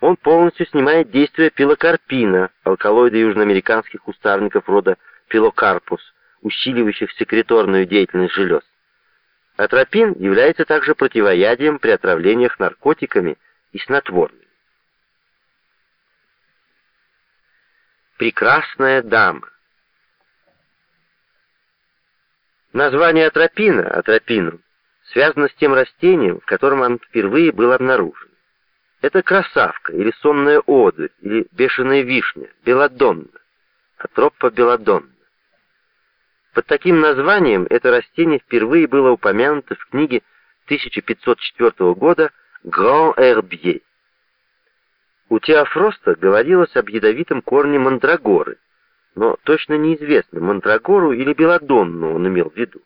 он полностью снимает действие пилокарпина, алкалоида южноамериканских кустарников рода пилокарпус, усиливающих секреторную деятельность желез. Атропин является также противоядием при отравлениях наркотиками и снотворными. Прекрасная дама. Название атропина, атропину, связано с тем растением, в котором он впервые был обнаружен. Это красавка, или сонная одурь, или бешеная вишня, белодонна, атропа белодонна. Под таким названием это растение впервые было упомянуто в книге 1504 года «Grand Herbier». У Теофроста говорилось об ядовитом корне мандрагоры, но точно неизвестно, мандрагору или белодонну он имел в виду.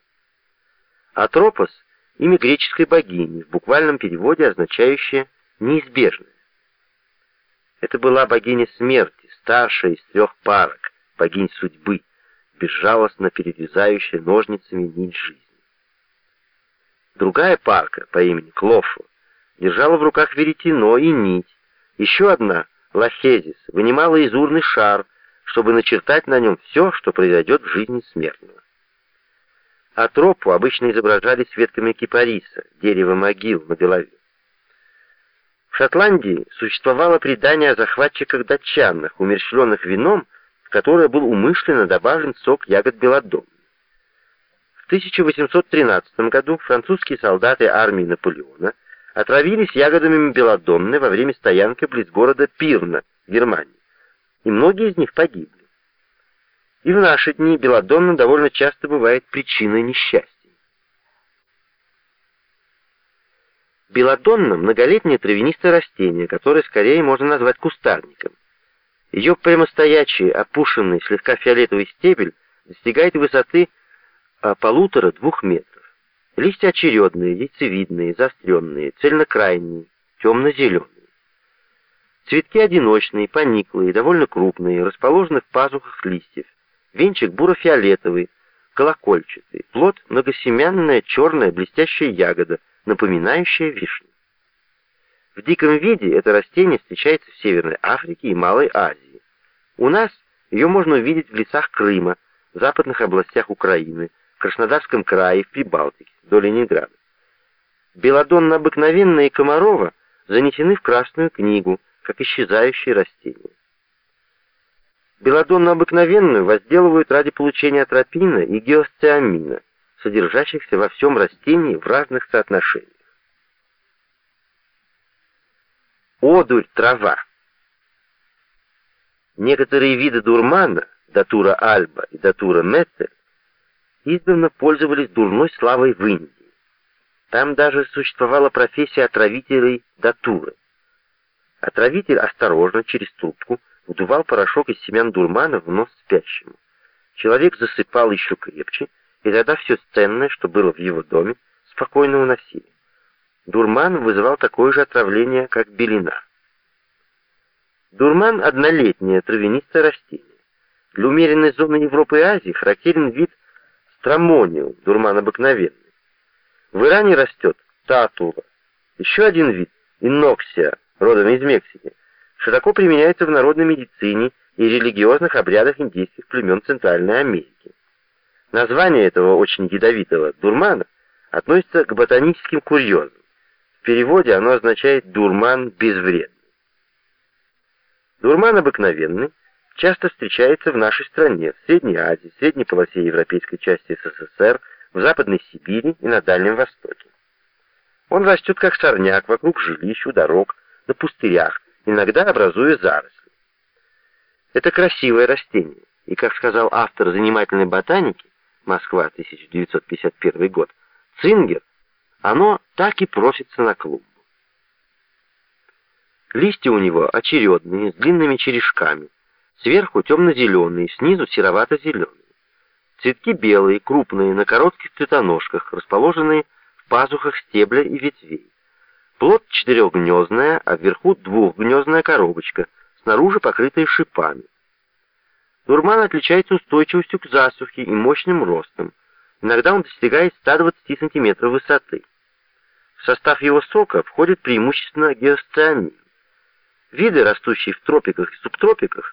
Атропос — имя греческой богини, в буквальном переводе означающее «неизбежное». Это была богиня смерти, старшая из трех парок, богинь судьбы, безжалостно перерезающая ножницами нить жизни. Другая парка по имени Клофу держала в руках веретено и нить. Еще одна, Лахезис, вынимала из урны шар, чтобы начертать на нем все, что произойдет в жизни смертного. А тропу обычно изображали с ветками кипариса, дерева могил на голове. В Шотландии существовало предание о захватчиках-датчанах, умерщвленных вином, которое был умышленно добавлен сок ягод белодонны. В 1813 году французские солдаты армии Наполеона отравились ягодами белодонны во время стоянки близ города Пирна, Германии, и многие из них погибли. И в наши дни белодонна довольно часто бывает причиной несчастья. Белодонна – многолетнее травянистое растение, которое скорее можно назвать кустарником. Ее прямостоячий, опушенный, слегка фиолетовый стебель достигает высоты а, полутора-двух метров. Листья очередные, яйцевидные, заостренные, цельнокрайние, темно-зеленые. Цветки одиночные, пониклые, довольно крупные, расположены в пазухах листьев. Венчик буро-фиолетовый, колокольчатый. Плод — многосемянная черная блестящая ягода, напоминающая вишню. В диком виде это растение встречается в Северной Африке и Малой Азии. У нас ее можно увидеть в лесах Крыма, в западных областях Украины, в Краснодарском крае, в Прибалтике, до Ленинграда. Белодонна обыкновенная и комарова занесены в Красную книгу, как исчезающие растения. Белодонну обыкновенную возделывают ради получения атропина и геосциамина, содержащихся во всем растении в разных соотношениях. Одурь трава. Некоторые виды дурмана, датура альба и датура метцель, издавна пользовались дурной славой в Индии. Там даже существовала профессия отравителей датуры. Отравитель осторожно, через трубку, вдувал порошок из семян дурмана в нос спящему. Человек засыпал еще крепче, и тогда все ценное, что было в его доме, спокойно уносили. Дурман вызывал такое же отравление, как белина. Дурман – однолетнее травянистое растение. Для умеренной зоны Европы и Азии характерен вид стромониум, дурман обыкновенный. В Иране растет татула. Еще один вид – иноксия, родом из Мексики, широко применяется в народной медицине и религиозных обрядах индейских племен Центральной Америки. Название этого очень ядовитого дурмана относится к ботаническим курьезам. В переводе оно означает «дурман безвредный». Дурман обыкновенный часто встречается в нашей стране, в Средней Азии, в средней полосе европейской части СССР, в Западной Сибири и на Дальнем Востоке. Он растет как сорняк вокруг жилищ, у дорог, на пустырях, иногда образуя заросли. Это красивое растение, и, как сказал автор занимательной ботаники, Москва, 1951 год, Цингер, оно так и просится на клумбу. Листья у него очередные, с длинными черешками, сверху темно-зеленые, снизу серовато-зеленые. Цветки белые, крупные, на коротких цветоножках, расположенные в пазухах стебля и ветвей. Плод четырехгнездная, а вверху двухгнездная коробочка, снаружи покрытая шипами. Дурман отличается устойчивостью к засухе и мощным ростом. Иногда он достигает 120 см высоты. В состав его сока входит преимущественно геосциамин. Виды, растущие в тропиках и субтропиках,